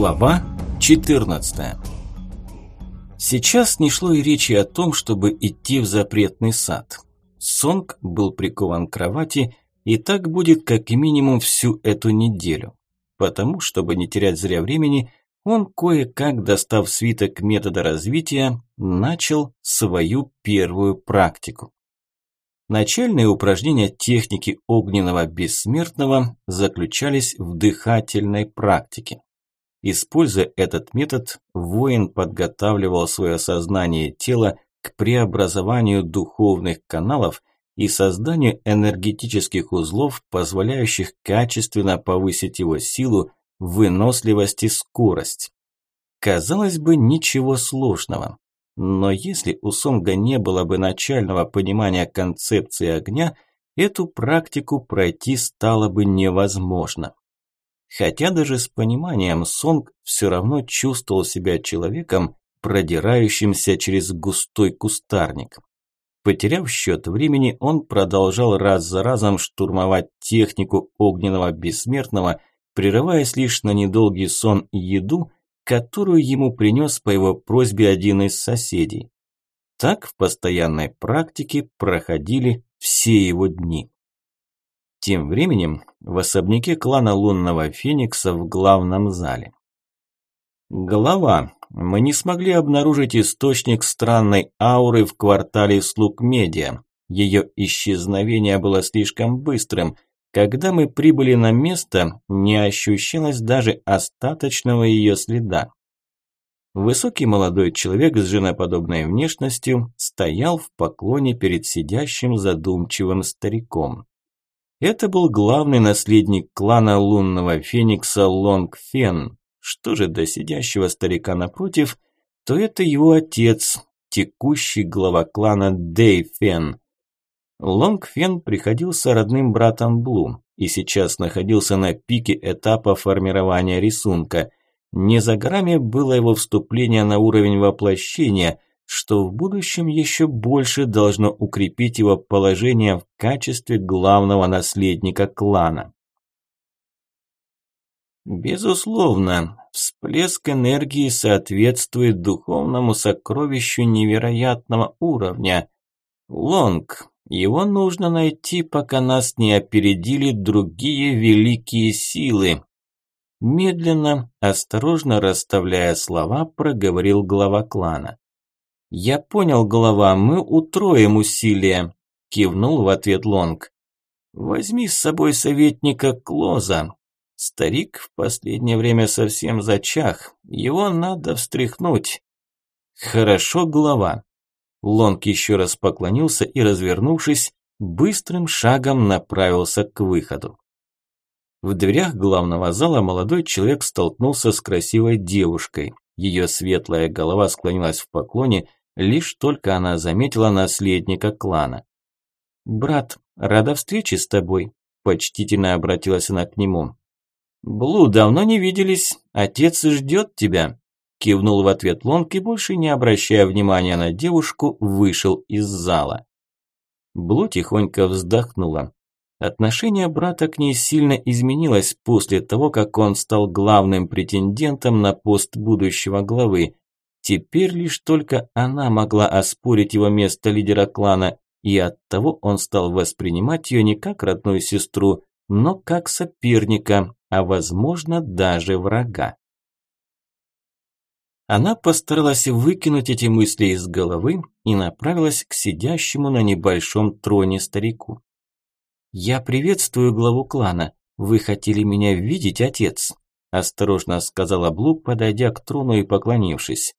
Глава 14 Сейчас не шло и речи о том, чтобы идти в запретный сад. Сонг был прикован к кровати, и так будет как минимум всю эту неделю. Потому, чтобы не терять зря времени, он кое-как, достав свиток метода развития, начал свою первую практику. Начальные упражнения техники огненного бессмертного заключались в дыхательной практике. Используя этот метод, воин подготавливал свое сознание и тело к преобразованию духовных каналов и созданию энергетических узлов, позволяющих качественно повысить его силу, выносливость и скорость. Казалось бы, ничего сложного. Но если у Сонга не было бы начального понимания концепции огня, эту практику пройти стало бы невозможно. Хотя даже с пониманием Сонг все равно чувствовал себя человеком, продирающимся через густой кустарник. Потеряв счет времени, он продолжал раз за разом штурмовать технику огненного бессмертного, прерываясь лишь на недолгий сон и еду, которую ему принес по его просьбе один из соседей. Так в постоянной практике проходили все его дни. Тем временем в особняке клана Лунного Феникса в главном зале. Глава, мы не смогли обнаружить источник странной ауры в квартале слуг медиа. Ее исчезновение было слишком быстрым. Когда мы прибыли на место, не ощущалось даже остаточного ее следа. Высокий молодой человек с женоподобной внешностью стоял в поклоне перед сидящим задумчивым стариком. Это был главный наследник клана лунного феникса Лонг Фен. Что же до сидящего старика напротив, то это его отец, текущий глава клана Дэй Фен. Лонг Фен приходился родным братом Блу и сейчас находился на пике этапа формирования рисунка. Не за горами было его вступление на уровень воплощения – что в будущем еще больше должно укрепить его положение в качестве главного наследника клана. Безусловно, всплеск энергии соответствует духовному сокровищу невероятного уровня. Лонг, его нужно найти, пока нас не опередили другие великие силы. Медленно, осторожно расставляя слова, проговорил глава клана. «Я понял, голова, мы утроим усилия», – кивнул в ответ Лонг. «Возьми с собой советника Клоза. Старик в последнее время совсем зачах, его надо встряхнуть». «Хорошо, голова». Лонг еще раз поклонился и, развернувшись, быстрым шагом направился к выходу. В дверях главного зала молодой человек столкнулся с красивой девушкой. Ее светлая голова склонилась в поклоне – Лишь только она заметила наследника клана. «Брат, рада встрече с тобой», – почтительно обратилась она к нему. «Блу, давно не виделись, отец ждет тебя», – кивнул в ответ Лонг и, больше не обращая внимания на девушку, вышел из зала. Блу тихонько вздохнула. Отношение брата к ней сильно изменилось после того, как он стал главным претендентом на пост будущего главы, Теперь лишь только она могла оспорить его место лидера клана, и оттого он стал воспринимать ее не как родную сестру, но как соперника, а возможно даже врага. Она постаралась выкинуть эти мысли из головы и направилась к сидящему на небольшом троне старику. «Я приветствую главу клана. Вы хотели меня видеть, отец?» Осторожно сказала Блу, подойдя к трону и поклонившись.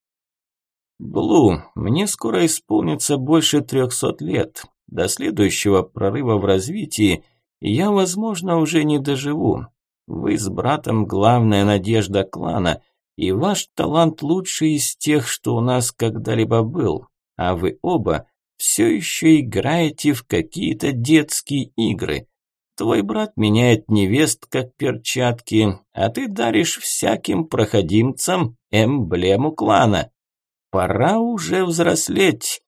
«Блу, мне скоро исполнится больше трехсот лет. До следующего прорыва в развитии я, возможно, уже не доживу. Вы с братом главная надежда клана, и ваш талант лучший из тех, что у нас когда-либо был. А вы оба все еще играете в какие-то детские игры. Твой брат меняет невест, как перчатки, а ты даришь всяким проходимцам эмблему клана. Пора уже взрослеть.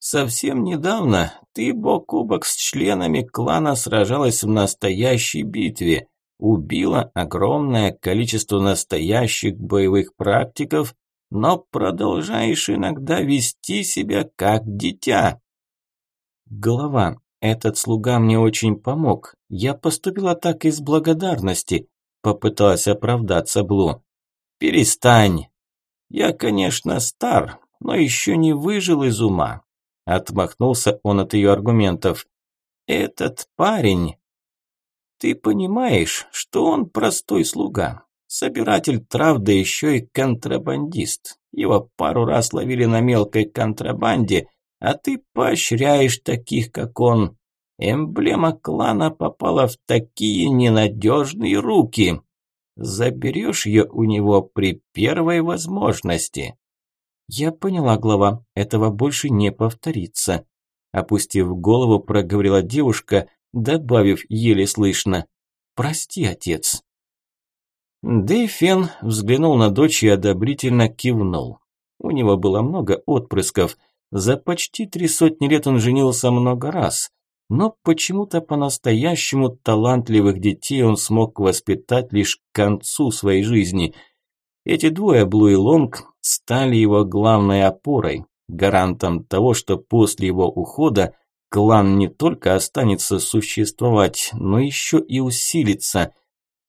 Совсем недавно ты бок о бок с членами клана сражалась в настоящей битве. убила огромное количество настоящих боевых практиков, но продолжаешь иногда вести себя как дитя. Голова, этот слуга мне очень помог. Я поступила так из благодарности, попыталась оправдаться Блу. Перестань. Я, конечно, стар, но еще не выжил из ума. Отмахнулся он от ее аргументов. Этот парень... Ты понимаешь, что он простой слуга, собиратель трав, да еще и контрабандист. Его пару раз ловили на мелкой контрабанде, а ты поощряешь таких, как он. Эмблема клана попала в такие ненадежные руки. Заберешь ее у него при первой возможности. Я поняла, глава, этого больше не повторится. Опустив голову, проговорила девушка, добавив еле слышно. Прости, отец. Дэйфен взглянул на дочь и одобрительно кивнул. У него было много отпрысков. За почти три сотни лет он женился много раз. Но почему-то по-настоящему талантливых детей он смог воспитать лишь к концу своей жизни. Эти двое, Блу и Лонг, стали его главной опорой, гарантом того, что после его ухода клан не только останется существовать, но еще и усилится.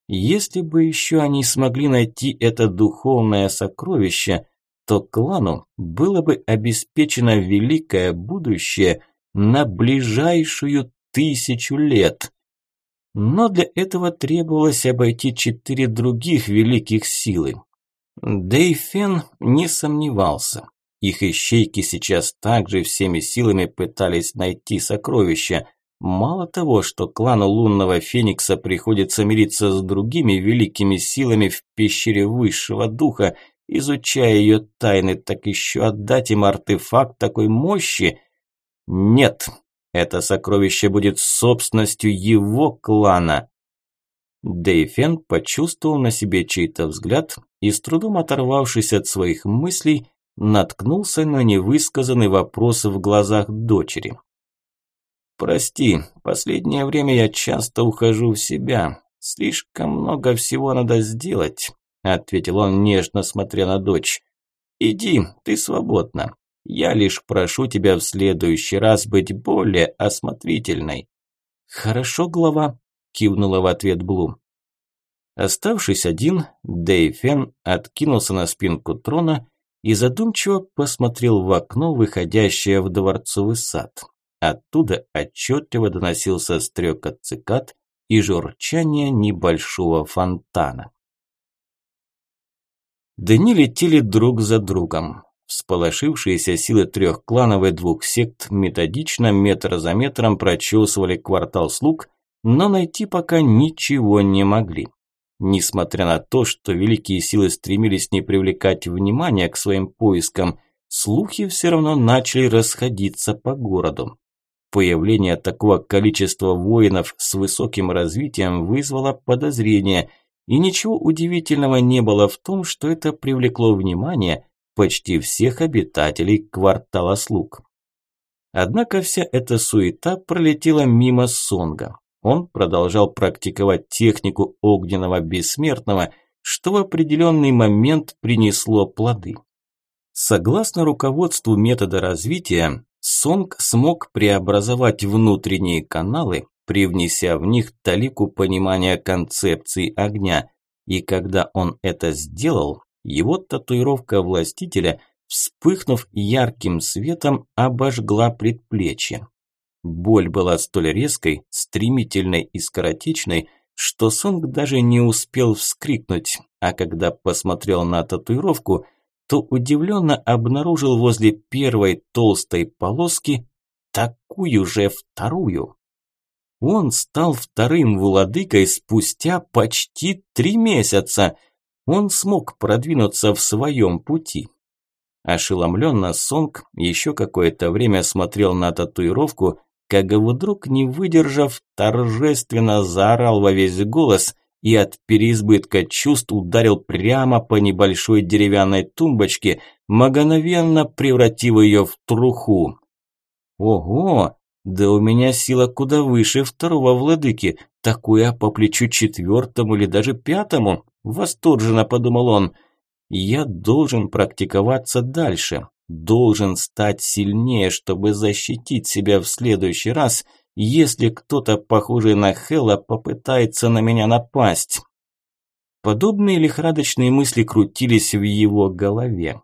Если бы еще они смогли найти это духовное сокровище, то клану было бы обеспечено великое будущее – на ближайшую тысячу лет. Но для этого требовалось обойти четыре других великих силы. Дейфен не сомневался. Их ищейки сейчас также всеми силами пытались найти сокровища. Мало того, что клану лунного феникса приходится мириться с другими великими силами в пещере высшего духа, изучая ее тайны, так еще отдать им артефакт такой мощи, нет, это сокровище будет собственностью его клана. Дэйфен почувствовал на себе чей-то взгляд и, с трудом оторвавшись от своих мыслей, наткнулся на невысказанный вопрос в глазах дочери. «Прости, последнее время я часто ухожу в себя. Слишком много всего надо сделать», – ответил он, нежно смотря на дочь. «Иди, ты свободна. Я лишь прошу тебя в следующий раз быть более осмотрительной». «Хорошо, глава», – кивнула в ответ Блум. Оставшись один, Дэйфен откинулся на спинку трона и задумчиво посмотрел в окно, выходящее в дворцовый сад. Оттуда отчетливо доносился стрекот цикад и журчание небольшого фонтана. Дни летели друг за другом. Всполошившиеся силы трех кланов и двух сект методично метр за метром прочесывали квартал слуг, но найти пока ничего не могли. Несмотря на то, что великие силы стремились не привлекать внимания к своим поискам, слухи все равно начали расходиться по городу. Появление такого количества воинов с высоким развитием вызвало подозрения, и ничего удивительного не было в том, что это привлекло внимание почти всех обитателей квартала слуг. Однако вся эта суета пролетела мимо Сонга. Он продолжал практиковать технику огненного бессмертного, что в определенный момент принесло плоды. Согласно руководству метода развития, Сонг смог преобразовать внутренние каналы, привнеся в них талику понимания концепции огня, и когда он это сделал, его татуировка властителя, вспыхнув ярким светом, обожгла предплечье. Боль была столь резкой, стремительной и скоротечной, что Сонг даже не успел вскрикнуть, а когда посмотрел на татуировку, то удивленно обнаружил возле первой толстой полоски такую же вторую. Он стал вторым владыкой спустя почти три месяца – он смог продвинуться в своем пути. Ошеломленно Сонг еще какое-то время смотрел на татуировку, как вдруг, не выдержав, торжественно заорал во весь голос и от переизбытка чувств ударил прямо по небольшой деревянной тумбочке, мгновенно превратив ее в труху. «Ого! Да у меня сила куда выше второго владыки, такое по плечу четвертому или даже пятому, восторженно подумал он. Я должен практиковаться дальше, должен стать сильнее, чтобы защитить себя в следующий раз, если кто-то, похожий на Хела, попытается на меня напасть. Подобные лихорадочные мысли крутились в его голове.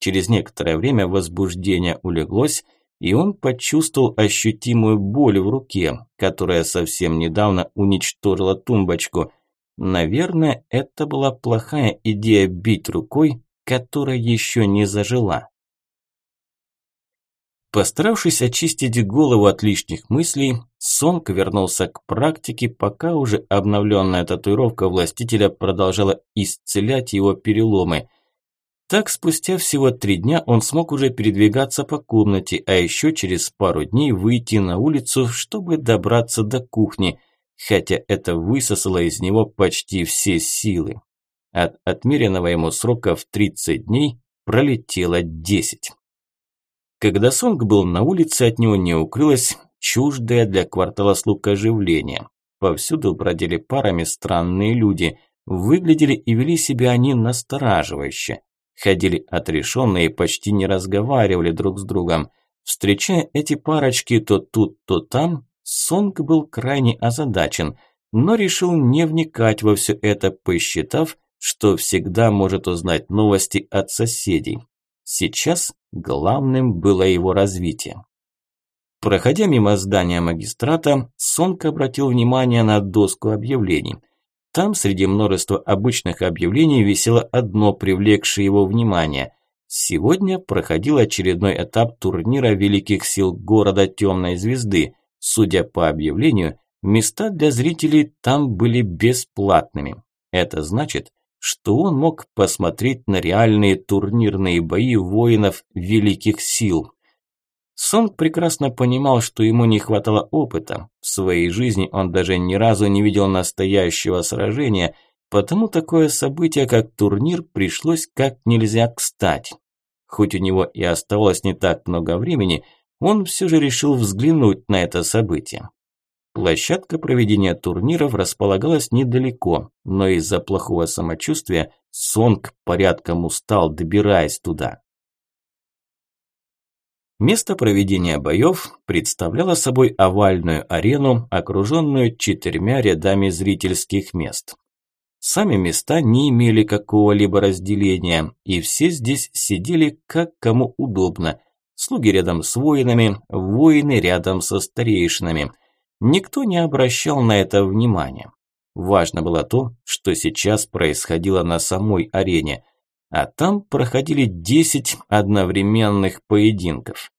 Через некоторое время возбуждение улеглось, и он почувствовал ощутимую боль в руке, которая совсем недавно уничтожила тумбочку. Наверное, это была плохая идея бить рукой, которая еще не зажила. Постаравшись очистить голову от лишних мыслей, Сонг вернулся к практике, пока уже обновленная татуировка властителя продолжала исцелять его переломы – так, спустя всего три дня он смог уже передвигаться по комнате, а еще через пару дней выйти на улицу, чтобы добраться до кухни, хотя это высосало из него почти все силы. От отмеренного ему срока в 30 дней пролетело 10. Когда Сонг был на улице, от него не укрылось чуждое для квартала слуг оживление. Повсюду бродили парами странные люди, выглядели и вели себя они настораживающе ходили отрешенные почти не разговаривали друг с другом. Встречая эти парочки то тут, то там, Сонг был крайне озадачен, но решил не вникать во все это, посчитав, что всегда может узнать новости от соседей. Сейчас главным было его развитие. Проходя мимо здания магистрата, Сонг обратил внимание на доску объявлений – там среди множества обычных объявлений висело одно, привлекшее его внимание. Сегодня проходил очередной этап турнира великих сил города Темной Звезды. Судя по объявлению, места для зрителей там были бесплатными. Это значит, что он мог посмотреть на реальные турнирные бои воинов великих сил. Сонг прекрасно понимал, что ему не хватало опыта. В своей жизни он даже ни разу не видел настоящего сражения, потому такое событие, как турнир, пришлось как нельзя кстати. Хоть у него и оставалось не так много времени, он все же решил взглянуть на это событие. Площадка проведения турниров располагалась недалеко, но из-за плохого самочувствия Сонг порядком устал, добираясь туда. Место проведения боев представляло собой овальную арену, окруженную четырьмя рядами зрительских мест. Сами места не имели какого-либо разделения, и все здесь сидели как кому удобно. Слуги рядом с воинами, воины рядом со старейшинами. Никто не обращал на это внимания. Важно было то, что сейчас происходило на самой арене а там проходили 10 одновременных поединков.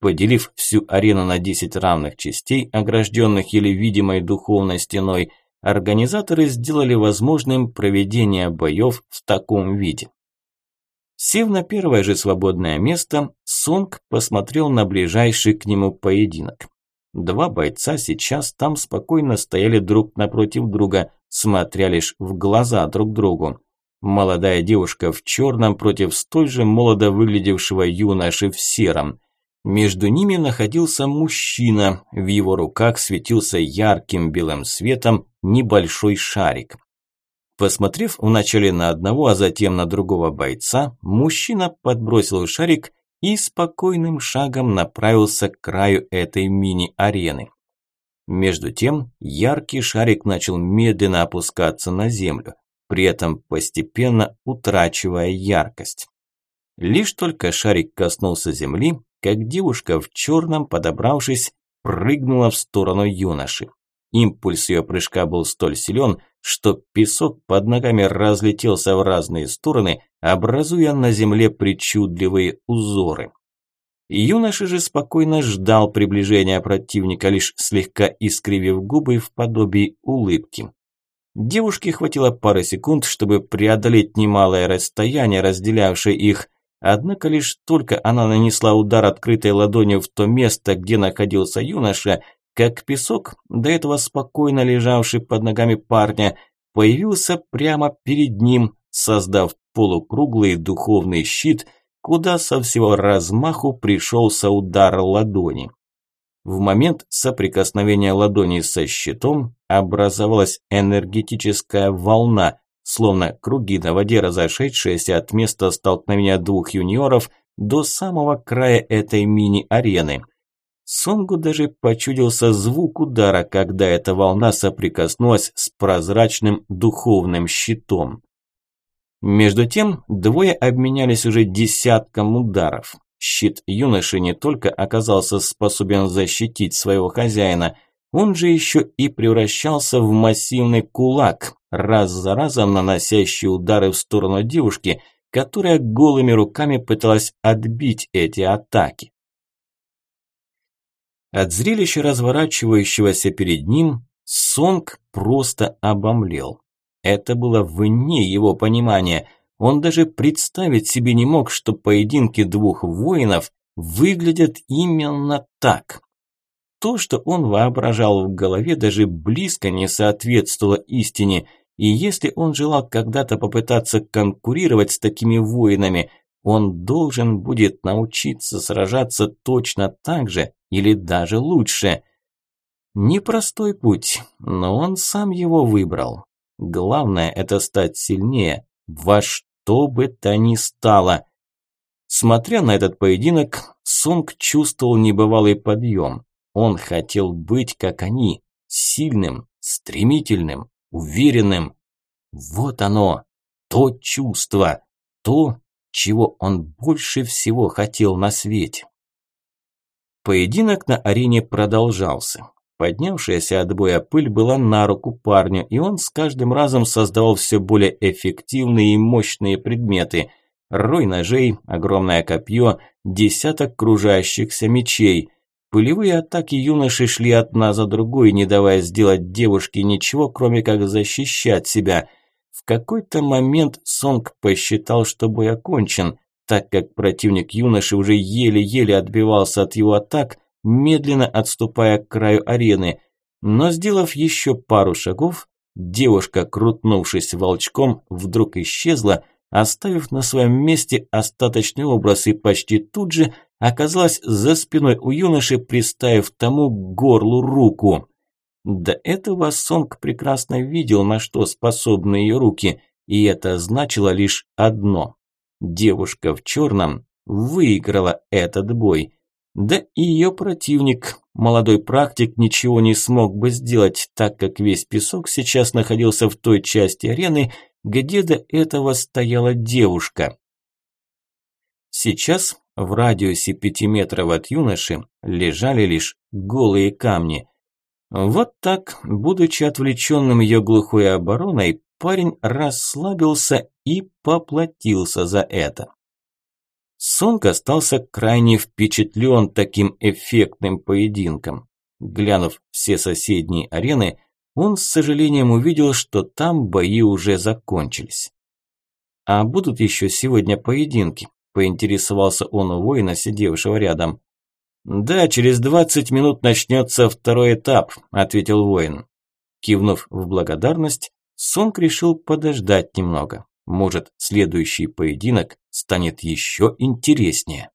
Поделив всю арену на 10 равных частей, огражденных или видимой духовной стеной, организаторы сделали возможным проведение боев в таком виде. Сев на первое же свободное место, Сонг посмотрел на ближайший к нему поединок. Два бойца сейчас там спокойно стояли друг напротив друга, смотря лишь в глаза друг другу. Молодая девушка в черном против столь же молодо выглядевшего юноши в сером. Между ними находился мужчина, в его руках светился ярким белым светом небольшой шарик. Посмотрев вначале на одного, а затем на другого бойца, мужчина подбросил шарик и спокойным шагом направился к краю этой мини-арены. Между тем, яркий шарик начал медленно опускаться на землю при этом постепенно утрачивая яркость. Лишь только шарик коснулся земли, как девушка в черном, подобравшись, прыгнула в сторону юноши. Импульс ее прыжка был столь силен, что песок под ногами разлетелся в разные стороны, образуя на земле причудливые узоры. Юноша же спокойно ждал приближения противника, лишь слегка искривив губы в подобии улыбки. Девушке хватило пары секунд, чтобы преодолеть немалое расстояние, разделявшее их. Однако лишь только она нанесла удар открытой ладонью в то место, где находился юноша, как песок, до этого спокойно лежавший под ногами парня, появился прямо перед ним, создав полукруглый духовный щит, куда со всего размаху пришелся удар ладони. В момент соприкосновения ладони со щитом образовалась энергетическая волна, словно круги на воде, разошедшиеся от места столкновения двух юниоров до самого края этой мини-арены. Сонгу даже почудился звук удара, когда эта волна соприкоснулась с прозрачным духовным щитом. Между тем, двое обменялись уже десятком ударов. Щит юноши не только оказался способен защитить своего хозяина, он же еще и превращался в массивный кулак, раз за разом наносящий удары в сторону девушки, которая голыми руками пыталась отбить эти атаки. От зрелища разворачивающегося перед ним Сонг просто обомлел. Это было вне его понимания. Он даже представить себе не мог, что поединки двух воинов выглядят именно так. То, что он воображал в голове, даже близко не соответствовало истине, и если он желал когда-то попытаться конкурировать с такими воинами, он должен будет научиться сражаться точно так же или даже лучше. Непростой путь, но он сам его выбрал. Главное – это стать сильнее, во что бы то ни стало. Смотря на этот поединок, Сонг чувствовал небывалый подъем. Он хотел быть, как они, сильным, стремительным, уверенным. Вот оно, то чувство, то, чего он больше всего хотел на свете. Поединок на арене продолжался. Поднявшаяся от боя пыль была на руку парню, и он с каждым разом создавал все более эффективные и мощные предметы. Рой ножей, огромное копье, десяток кружащихся мечей. Пылевые атаки юноши шли одна за другой, не давая сделать девушке ничего, кроме как защищать себя. В какой-то момент Сонг посчитал, что бой окончен, так как противник юноши уже еле-еле отбивался от его атак – медленно отступая к краю арены. Но сделав еще пару шагов, девушка, крутнувшись волчком, вдруг исчезла, оставив на своем месте остаточный образ и почти тут же оказалась за спиной у юноши, приставив тому к горлу руку. До этого Сонг прекрасно видел, на что способны ее руки, и это значило лишь одно. Девушка в черном выиграла этот бой. Да и ее противник, молодой практик, ничего не смог бы сделать, так как весь песок сейчас находился в той части арены, где до этого стояла девушка. Сейчас в радиусе пяти метров от юноши лежали лишь голые камни. Вот так, будучи отвлеченным ее глухой обороной, парень расслабился и поплатился за это. Сонг остался крайне впечатлен таким эффектным поединком. Глянув все соседние арены, он с сожалением увидел, что там бои уже закончились. «А будут еще сегодня поединки?» – поинтересовался он у воина, сидевшего рядом. «Да, через двадцать минут начнется второй этап», – ответил воин. Кивнув в благодарность, Сонг решил подождать немного. Может, следующий поединок станет еще интереснее.